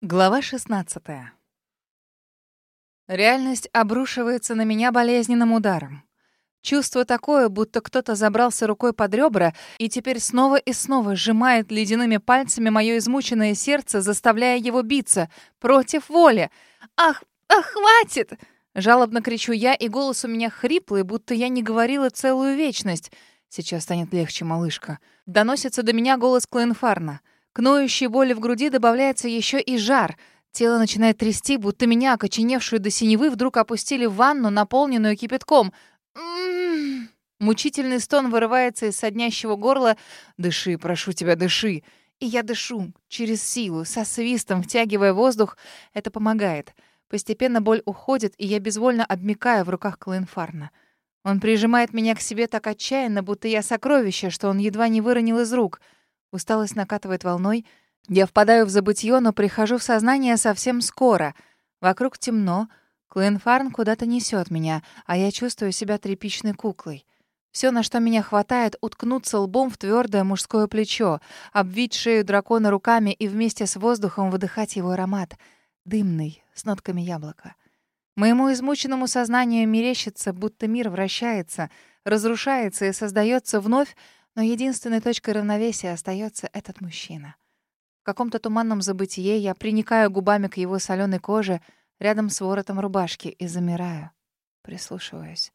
Глава 16. Реальность обрушивается на меня болезненным ударом. Чувство такое, будто кто-то забрался рукой под ребра и теперь снова и снова сжимает ледяными пальцами мое измученное сердце, заставляя его биться против воли. «Ах, ах, хватит!» Жалобно кричу я, и голос у меня хриплый, будто я не говорила целую вечность. «Сейчас станет легче, малышка». Доносится до меня голос Клоенфарна. К ноющей боли в груди добавляется еще и жар. Тело начинает трясти, будто меня, окоченевшую до синевы, вдруг опустили в ванну, наполненную кипятком. М-м-м. Мучительный стон вырывается из соднящего горла. «Дыши, прошу тебя, дыши!» И я дышу, через силу, со свистом, втягивая воздух. Это помогает. Постепенно боль уходит, и я безвольно обмикаю в руках Клоенфарна. Он прижимает меня к себе так отчаянно, будто я сокровище, что он едва не выронил из рук — Усталость накатывает волной. Я впадаю в забытье, но прихожу в сознание совсем скоро. Вокруг темно. Клоенфарн куда-то несет меня, а я чувствую себя тряпичной куклой. Все, на что меня хватает, уткнуться лбом в твердое мужское плечо, обвить шею дракона руками и вместе с воздухом выдыхать его аромат. Дымный, с нотками яблока. Моему измученному сознанию мерещится, будто мир вращается, разрушается и создается вновь, но единственной точкой равновесия остается этот мужчина. В каком-то туманном забытие я приникаю губами к его соленой коже рядом с воротом рубашки и замираю, прислушиваюсь.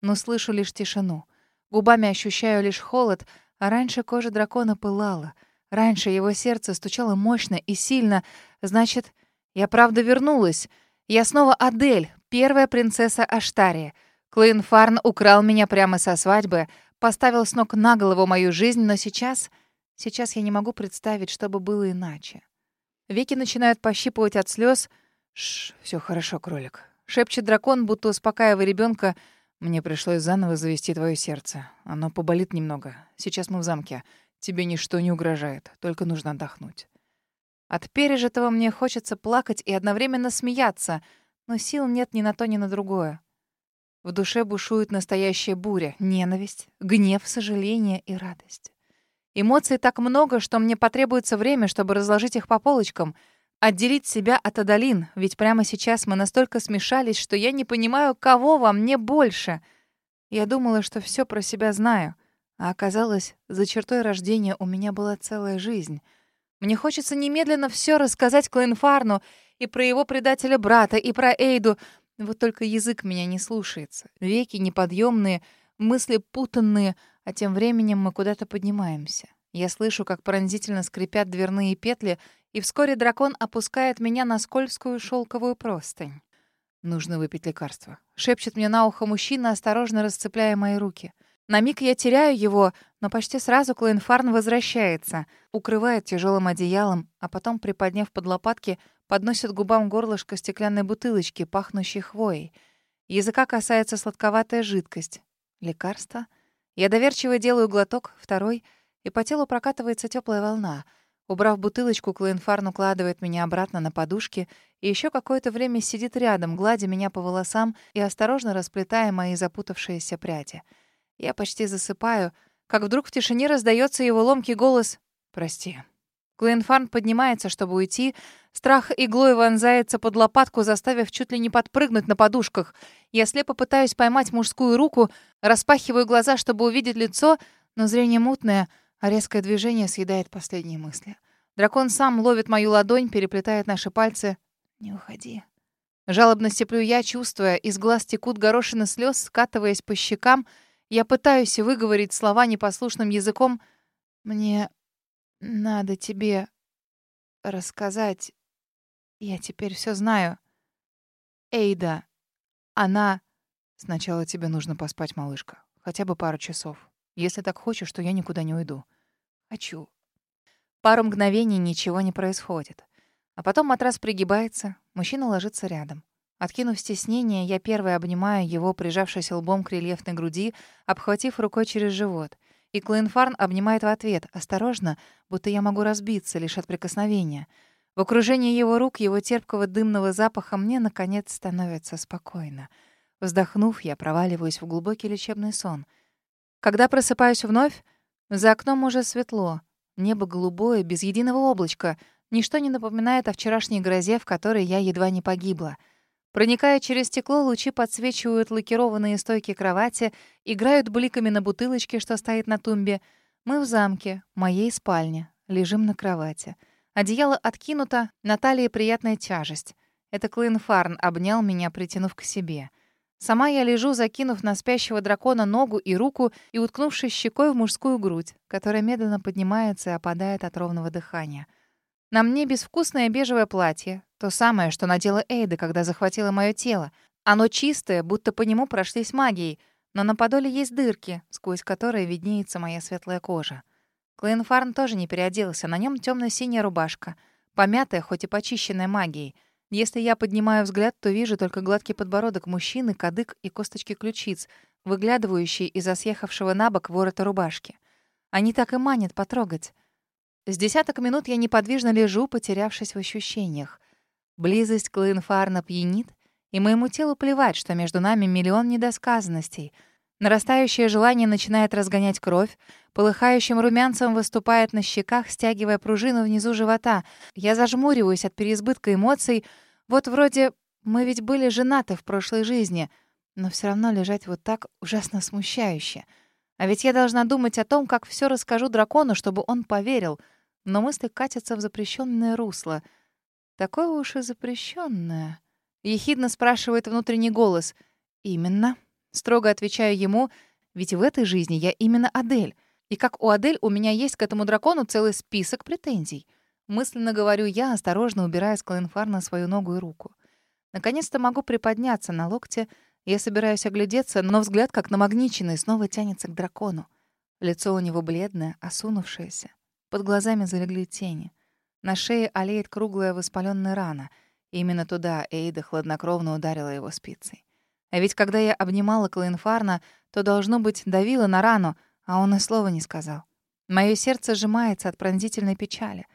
Но слышу лишь тишину. Губами ощущаю лишь холод, а раньше кожа дракона пылала. Раньше его сердце стучало мощно и сильно. Значит, я правда вернулась. Я снова Адель, первая принцесса Аштария. Клейн украл меня прямо со свадьбы, поставил с ног на голову мою жизнь, но сейчас... Сейчас я не могу представить, что бы было иначе. Веки начинают пощипывать от слез. Шш, все хорошо, кролик. Шепчет дракон, будто успокаивая ребенка. Мне пришлось заново завести твое сердце. Оно поболит немного. Сейчас мы в замке. Тебе ничто не угрожает, только нужно отдохнуть. От пережитого мне хочется плакать и одновременно смеяться, но сил нет ни на то, ни на другое. В душе бушует настоящая буря, ненависть, гнев, сожаление и радость. Эмоций так много, что мне потребуется время, чтобы разложить их по полочкам, отделить себя от Адалин, ведь прямо сейчас мы настолько смешались, что я не понимаю, кого во мне больше. Я думала, что все про себя знаю, а оказалось, за чертой рождения у меня была целая жизнь. Мне хочется немедленно все рассказать Клоенфарну и про его предателя брата, и про Эйду, вот только язык меня не слушается. Веки неподъемные, мысли путанные, а тем временем мы куда-то поднимаемся. Я слышу, как пронзительно скрипят дверные петли, и вскоре дракон опускает меня на скользкую шелковую простынь. «Нужно выпить лекарство», — шепчет мне на ухо мужчина, осторожно расцепляя мои руки. На миг я теряю его, но почти сразу Клоенфарн возвращается, укрывает тяжелым одеялом, а потом, приподняв под лопатки, подносит губам горлышко стеклянной бутылочки, пахнущей хвоей. Языка касается сладковатая жидкость. Лекарство. Я доверчиво делаю глоток, второй, и по телу прокатывается теплая волна. Убрав бутылочку, Клоенфарн укладывает меня обратно на подушки и еще какое-то время сидит рядом, гладя меня по волосам и осторожно расплетая мои запутавшиеся пряди. Я почти засыпаю, как вдруг в тишине раздается его ломкий голос «Прости». Клоенфарн поднимается, чтобы уйти, Страх иглой вонзается под лопатку, заставив чуть ли не подпрыгнуть на подушках. Я слепо пытаюсь поймать мужскую руку, распахиваю глаза, чтобы увидеть лицо, но зрение мутное, а резкое движение съедает последние мысли. Дракон сам ловит мою ладонь, переплетает наши пальцы. «Не уходи». Жалобно степлю я, чувствуя, из глаз текут горошины слез, скатываясь по щекам. Я пытаюсь выговорить слова непослушным языком. «Мне надо тебе рассказать я теперь все знаю. Эйда, она... Сначала тебе нужно поспать, малышка. Хотя бы пару часов. Если так хочешь, то я никуда не уйду. Хочу. Пару мгновений ничего не происходит. А потом матрас пригибается, мужчина ложится рядом. Откинув стеснение, я первой обнимаю его, прижавшись лбом к рельефной груди, обхватив рукой через живот. И Клоенфарн обнимает в ответ, осторожно, будто я могу разбиться лишь от прикосновения — в окружении его рук, его терпкого дымного запаха мне, наконец, становится спокойно. Вздохнув, я проваливаюсь в глубокий лечебный сон. Когда просыпаюсь вновь, за окном уже светло. Небо голубое, без единого облачка, Ничто не напоминает о вчерашней грозе, в которой я едва не погибла. Проникая через стекло, лучи подсвечивают лакированные стойки кровати, играют бликами на бутылочке, что стоит на тумбе. Мы в замке, моей спальне, лежим на кровати. Одеяло откинуто, на талии приятная тяжесть. Это Клин Фарн обнял меня, притянув к себе. Сама я лежу, закинув на спящего дракона ногу и руку и уткнувшись щекой в мужскую грудь, которая медленно поднимается и опадает от ровного дыхания. На мне безвкусное бежевое платье, то самое, что надела Эйда, когда захватила мое тело. Оно чистое, будто по нему прошлись магией, но на подоле есть дырки, сквозь которые виднеется моя светлая кожа. Клейнфарн тоже не переоделся, на нем темно синяя рубашка, помятая, хоть и почищенная магией. Если я поднимаю взгляд, то вижу только гладкий подбородок мужчины, кадык и косточки ключиц, выглядывающие из-за съехавшего на бок ворота рубашки. Они так и манят потрогать. С десяток минут я неподвижно лежу, потерявшись в ощущениях. Близость Клоинфарна пьянит, и моему телу плевать, что между нами миллион недосказанностей. Нарастающее желание начинает разгонять кровь, полыхающим румянцем выступает на щеках, стягивая пружину внизу живота. Я зажмуриваюсь от переизбытка эмоций. Вот вроде мы ведь были женаты в прошлой жизни, но все равно лежать вот так ужасно смущающе — а ведь я должна думать о том, как все расскажу дракону, чтобы он поверил. Но мысли катятся в запрещенное русло. Такое уж и запрещенное. Ехидно спрашивает внутренний голос. «Именно». Строго отвечаю ему, ведь в этой жизни я именно Адель. И как у Адель у меня есть к этому дракону целый список претензий. Мысленно говорю я, осторожно убирая с Клоенфарна свою ногу и руку. Наконец-то могу приподняться на локте, я собираюсь оглядеться, но взгляд, как намагниченный, снова тянется к дракону. Лицо у него бледное, осунувшееся. Под глазами залегли тени. На шее олеет круглая воспаленная рана. И именно туда Эйда хладнокровно ударила его спицей. А ведь когда я обнимала Клоинфарна, то, должно быть, давила на рану, а он и слова не сказал. Мое сердце сжимается от пронзительной печали.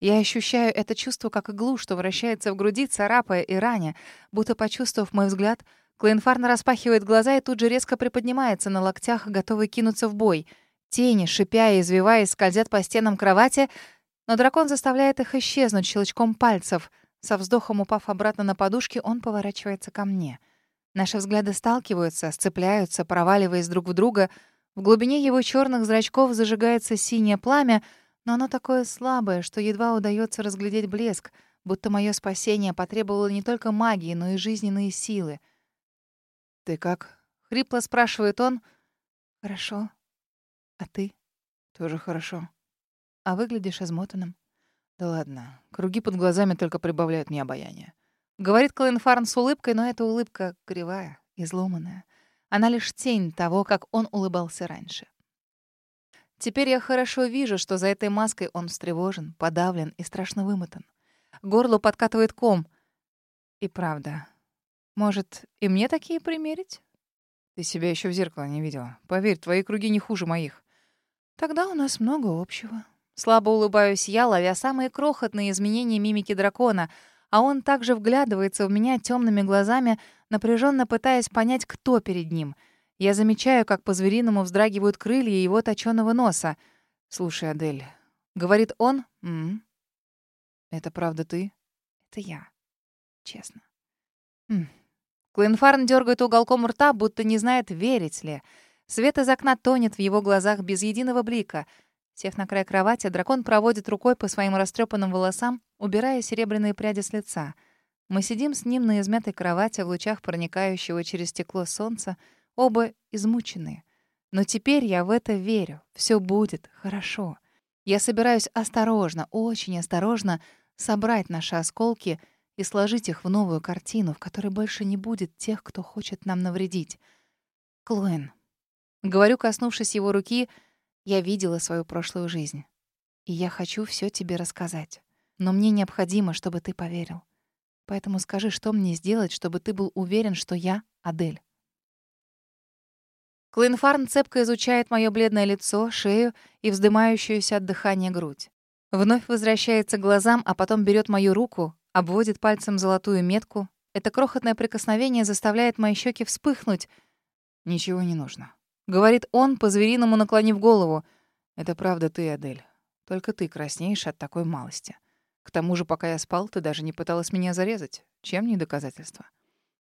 Я ощущаю это чувство как иглу, что вращается в груди, царапая и раня, будто, почувствовав мой взгляд, Клейнфарн распахивает глаза и тут же резко приподнимается на локтях, готовый кинуться в бой. Тени, шипя и извиваясь, скользят по стенам кровати, но дракон заставляет их исчезнуть щелчком пальцев. Со вздохом упав обратно на подушки, он поворачивается ко мне. Наши взгляды сталкиваются, сцепляются, проваливаясь друг в друга. В глубине его черных зрачков зажигается синее пламя, но оно такое слабое, что едва удается разглядеть блеск, будто мое спасение потребовало не только магии, но и жизненные силы — «Ты как?» — хрипло спрашивает он. «Хорошо. А ты?» «Тоже хорошо. А выглядишь измотанным». «Да ладно. Круги под глазами только прибавляют мне обаяние». Говорит Клейн Фарн с улыбкой, но эта улыбка кривая, изломанная. Она лишь тень того, как он улыбался раньше. Теперь я хорошо вижу, что за этой маской он встревожен, подавлен и страшно вымотан. Горло подкатывает ком. И правда, может, и мне такие примерить? Ты себя еще в зеркало не видела. Поверь, твои круги не хуже моих. Тогда у нас много общего. Слабо улыбаюсь я, ловя самые крохотные изменения мимики дракона, а он также вглядывается в меня темными глазами, напряженно пытаясь понять, кто перед ним. Я замечаю, как по-звериному вздрагивают крылья его точёного носа. «Слушай, Адель», — говорит он, «М -м, «это правда ты?» «Это я. Честно». «М Клинфарн дергает уголком рта, будто не знает, верить ли. Свет из окна тонет в его глазах без единого блика. Сев на край кровати, дракон проводит рукой по своим растрепанным волосам, убирая серебряные пряди с лица. Мы сидим с ним на измятой кровати в лучах проникающего через стекло солнца, оба измученные. Но теперь я в это верю. Все будет хорошо. Я собираюсь осторожно, очень осторожно собрать наши осколки — и сложить их в новую картину, в которой больше не будет тех, кто хочет нам навредить. Клоэн. Говорю, коснувшись его руки, я видела свою прошлую жизнь. И я хочу все тебе рассказать. Но мне необходимо, чтобы ты поверил. Поэтому скажи, что мне сделать, чтобы ты был уверен, что я Адель. Клинфарн цепко изучает мое бледное лицо, шею и вздымающуюся от дыхания грудь. Вновь возвращается к глазам, а потом берет мою руку, обводит пальцем золотую метку. Это крохотное прикосновение заставляет мои щеки вспыхнуть. «Ничего не нужно», — говорит он, по-звериному наклонив голову. «Это правда ты, Адель. Только ты краснеешь от такой малости. К тому же, пока я спал, ты даже не пыталась меня зарезать. Чем не доказательство?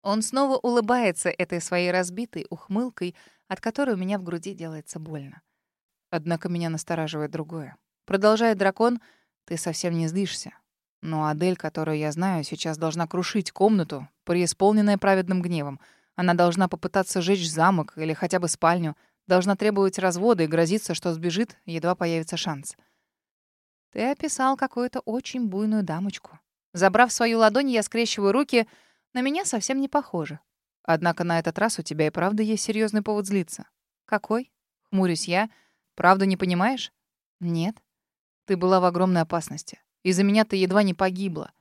Он снова улыбается этой своей разбитой ухмылкой, от которой у меня в груди делается больно. Однако меня настораживает другое. Продолжает дракон, ты совсем не злишься. Но Адель, которую я знаю, сейчас должна крушить комнату, преисполненная праведным гневом. Она должна попытаться сжечь замок или хотя бы спальню, должна требовать развода и грозиться, что сбежит, едва появится шанс. Ты описал какую-то очень буйную дамочку. Забрав свою ладонь, я скрещиваю руки. На меня совсем не похоже. Однако на этот раз у тебя и правда есть серьезный повод злиться. Какой? Хмурюсь я. Правда не понимаешь? Нет. Ты была в огромной опасности. Из-за меня ты едва не погибла.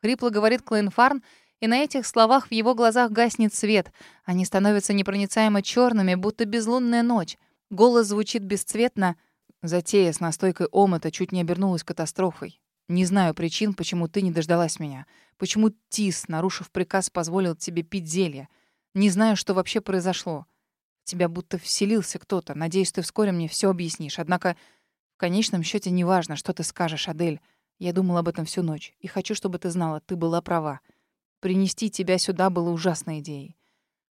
Хрипло говорит Клейн Фарн, и на этих словах в его глазах гаснет свет. Они становятся непроницаемо черными, будто безлунная ночь. Голос звучит бесцветно. Затея с настойкой омыта чуть не обернулась катастрофой. Не знаю причин, почему ты не дождалась меня. Почему Тис, нарушив приказ, позволил тебе пить зелье. Не знаю, что вообще произошло. Тебя будто вселился кто-то. Надеюсь, ты вскоре мне все объяснишь. Однако, в конечном счете, неважно, что ты скажешь, Адель. Я думал об этом всю ночь. И хочу, чтобы ты знала, ты была права. Принести тебя сюда было ужасной идеей.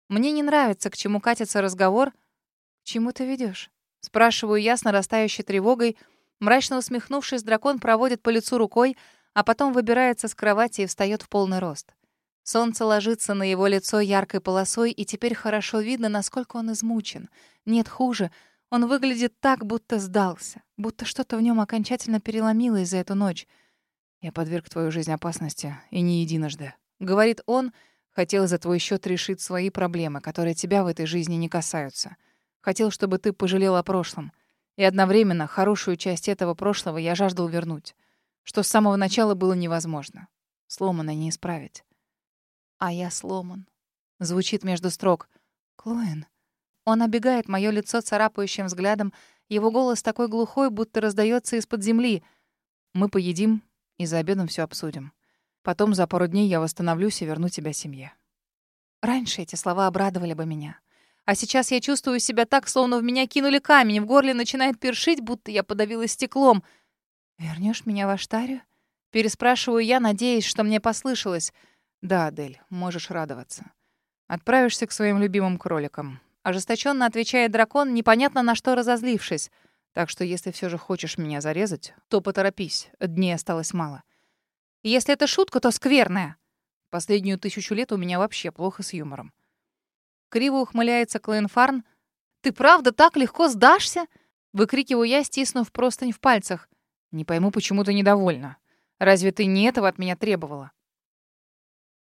Мне не нравится, к чему катится разговор. К чему ты ведешь? Спрашиваю я с нарастающей тревогой. Мрачно усмехнувшись, дракон проводит по лицу рукой, а потом выбирается с кровати и встает в полный рост. Солнце ложится на его лицо яркой полосой, и теперь хорошо видно, насколько он измучен. Нет, хуже. Он выглядит так, будто сдался, будто что-то в нем окончательно переломилось за эту ночь. Я подверг твою жизнь опасности, и не единожды. Говорит он, хотел за твой счет решить свои проблемы, которые тебя в этой жизни не касаются. Хотел, чтобы ты пожалел о прошлом. И одновременно хорошую часть этого прошлого я жаждал вернуть. Что с самого начала было невозможно. Сломано не исправить. А я сломан. Звучит между строк. Клоэн. Он обегает мое лицо царапающим взглядом. Его голос такой глухой, будто раздается из-под земли. Мы поедим и за обедом все обсудим. Потом за пару дней я восстановлюсь и верну тебя семье. Раньше эти слова обрадовали бы меня. А сейчас я чувствую себя так, словно в меня кинули камень, в горле начинает першить, будто я подавилась стеклом. Вернешь меня в Аштарию?» Переспрашиваю я, надеясь, что мне послышалось. «Да, Адель, можешь радоваться. Отправишься к своим любимым кроликам». Ожесточенно отвечает дракон, непонятно на что разозлившись. «Так что если все же хочешь меня зарезать, то поторопись, дней осталось мало». Если это шутка, то скверная. Последнюю тысячу лет у меня вообще плохо с юмором. Криво ухмыляется Клейн Фарн. «Ты правда так легко сдашься?» Выкрикиваю я, стиснув простынь в пальцах. «Не пойму, почему ты недовольна. Разве ты не этого от меня требовала?»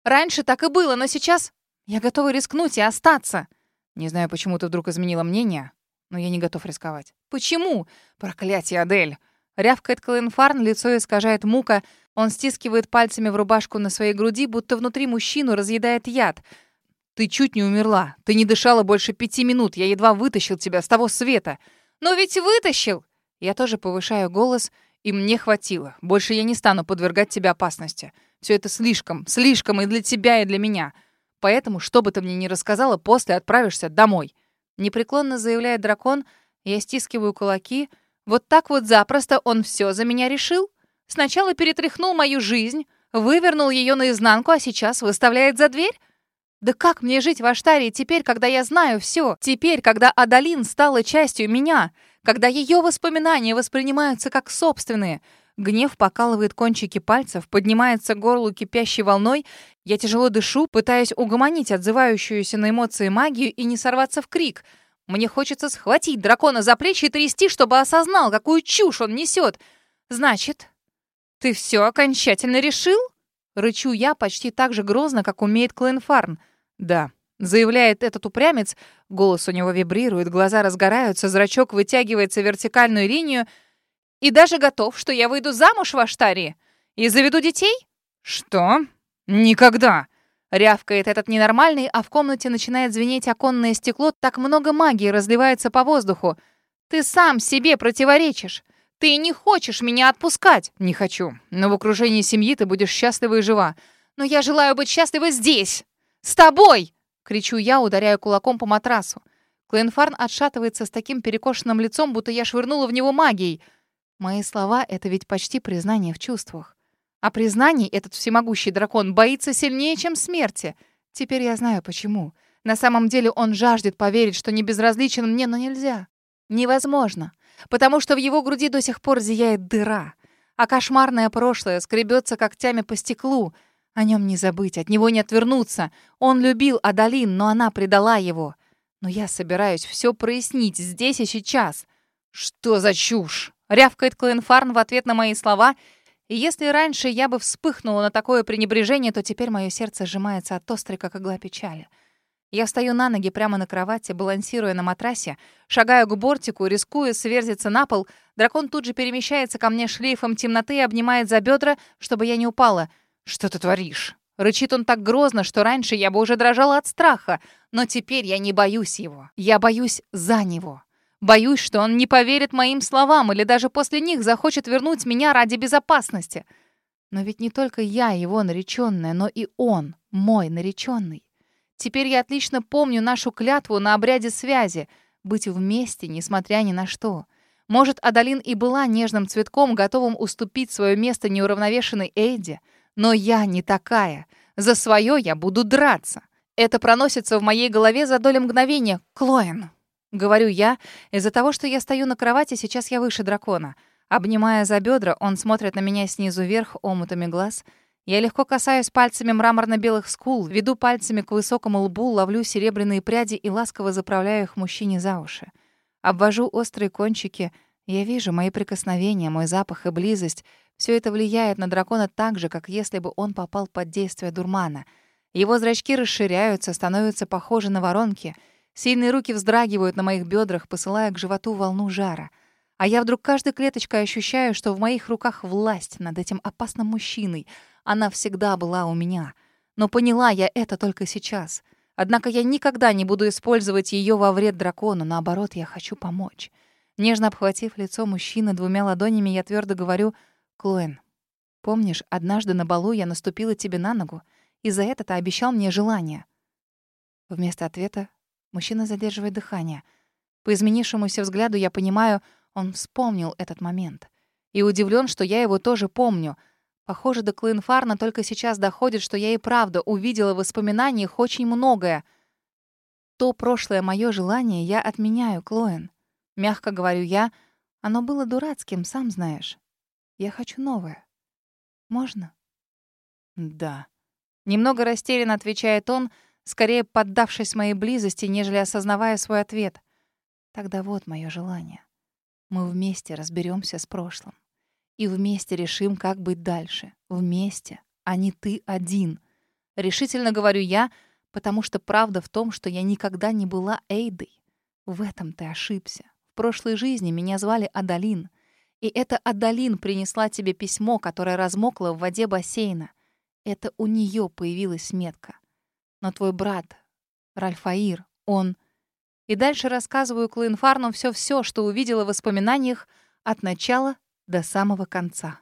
«Раньше так и было, но сейчас я готова рискнуть и остаться». «Не знаю, почему ты вдруг изменила мнение, но я не готов рисковать». «Почему?» «Проклятие, Адель!» Рявкает Клейн Фарн, лицо искажает мука — он стискивает пальцами в рубашку на своей груди, будто внутри мужчину разъедает яд. «Ты чуть не умерла. Ты не дышала больше пяти минут. Я едва вытащил тебя с того света». «Но ведь вытащил!» Я тоже повышаю голос, и мне хватило. Больше я не стану подвергать тебя опасности. Все это слишком, слишком и для тебя, и для меня. Поэтому, что бы ты мне ни рассказала, после отправишься домой». Непреклонно заявляет дракон, я стискиваю кулаки. Вот так вот запросто он все за меня решил? Сначала перетряхнул мою жизнь, вывернул ее наизнанку, а сейчас выставляет за дверь? Да как мне жить в Аштарии теперь, когда я знаю все? Теперь, когда Адалин стала частью меня? Когда ее воспоминания воспринимаются как собственные? Гнев покалывает кончики пальцев, поднимается горлу кипящей волной. Я тяжело дышу, пытаясь угомонить отзывающуюся на эмоции магию и не сорваться в крик. Мне хочется схватить дракона за плечи и трясти, чтобы осознал, какую чушь он несет. Значит, «Ты все окончательно решил?» Рычу я почти так же грозно, как умеет Клэн Фарн. «Да», — заявляет этот упрямец. Голос у него вибрирует, глаза разгораются, зрачок вытягивается в вертикальную линию. «И даже готов, что я выйду замуж в Аштарии и заведу детей?» «Что? Никогда!» Рявкает этот ненормальный, а в комнате начинает звенеть оконное стекло, так много магии разливается по воздуху. «Ты сам себе противоречишь!» Ты не хочешь меня отпускать!» «Не хочу. Но в окружении семьи ты будешь счастлива и жива. Но я желаю быть счастлива здесь! С тобой!» Кричу я, ударяя кулаком по матрасу. Клейнфарн отшатывается с таким перекошенным лицом, будто я швырнула в него магией. Мои слова — это ведь почти признание в чувствах. А признаний этот всемогущий дракон боится сильнее, чем смерти. Теперь я знаю, почему. На самом деле он жаждет поверить, что не безразличен мне, но нельзя. Невозможно. Потому что в его груди до сих пор зияет дыра. А кошмарное прошлое скребется когтями по стеклу. О нем не забыть, от него не отвернуться. Он любил Адалин, но она предала его. Но я собираюсь все прояснить здесь и сейчас. «Что за чушь?» — рявкает Клоенфарн в ответ на мои слова. И если раньше я бы вспыхнула на такое пренебрежение, то теперь мое сердце сжимается от острой, как игла печали. Я встаю на ноги прямо на кровати, балансируя на матрасе, шагаю к бортику, рискуя сверзиться на пол. Дракон тут же перемещается ко мне шлейфом темноты и обнимает за бедра, чтобы я не упала. «Что ты творишь?» Рычит он так грозно, что раньше я бы уже дрожала от страха. Но теперь я не боюсь его. Я боюсь за него. Боюсь, что он не поверит моим словам или даже после них захочет вернуть меня ради безопасности. Но ведь не только я его нареченная, но и он, мой нареченный. Теперь я отлично помню нашу клятву на обряде связи — быть вместе, несмотря ни на что. Может, Адалин и была нежным цветком, готовым уступить свое место неуравновешенной Эйде, но я не такая. За свое я буду драться. Это проносится в моей голове за долю мгновения. Клоен. Говорю я, из-за того, что я стою на кровати, сейчас я выше дракона. Обнимая за бедра, он смотрит на меня снизу вверх омутами глаз — я легко касаюсь пальцами мраморно-белых скул, веду пальцами к высокому лбу, ловлю серебряные пряди и ласково заправляю их мужчине за уши. Обвожу острые кончики. Я вижу мои прикосновения, мой запах и близость. Все это влияет на дракона так же, как если бы он попал под действие дурмана. Его зрачки расширяются, становятся похожи на воронки. Сильные руки вздрагивают на моих бедрах, посылая к животу волну жара. А я вдруг каждой клеточкой ощущаю, что в моих руках власть над этим опасным мужчиной — она всегда была у меня. Но поняла я это только сейчас. Однако я никогда не буду использовать ее во вред дракону. Наоборот, я хочу помочь. Нежно обхватив лицо мужчины двумя ладонями, я твердо говорю, «Клоэн, помнишь, однажды на балу я наступила тебе на ногу, и за это ты обещал мне желание?» Вместо ответа мужчина задерживает дыхание. По изменившемуся взгляду я понимаю, он вспомнил этот момент. И удивлен, что я его тоже помню — Похоже, до Клоенфарна только сейчас доходит, что я и правда увидела в воспоминаниях очень многое. То прошлое мое желание я отменяю, Клоен. Мягко говорю я, оно было дурацким, сам знаешь. Я хочу новое. Можно? Да. Немного растерянно отвечает он, скорее поддавшись моей близости, нежели осознавая свой ответ. Тогда вот мое желание. Мы вместе разберемся с прошлым. И вместе решим, как быть дальше. Вместе, а не ты один. Решительно говорю я, потому что правда в том, что я никогда не была Эйдой. В этом ты ошибся. В прошлой жизни меня звали Адалин. И это Адалин принесла тебе письмо, которое размокло в воде бассейна. Это у нее появилась метка. Но твой брат, Ральфаир, он... И дальше рассказываю Клоинфарну все-все, что увидела в воспоминаниях от начала до самого конца.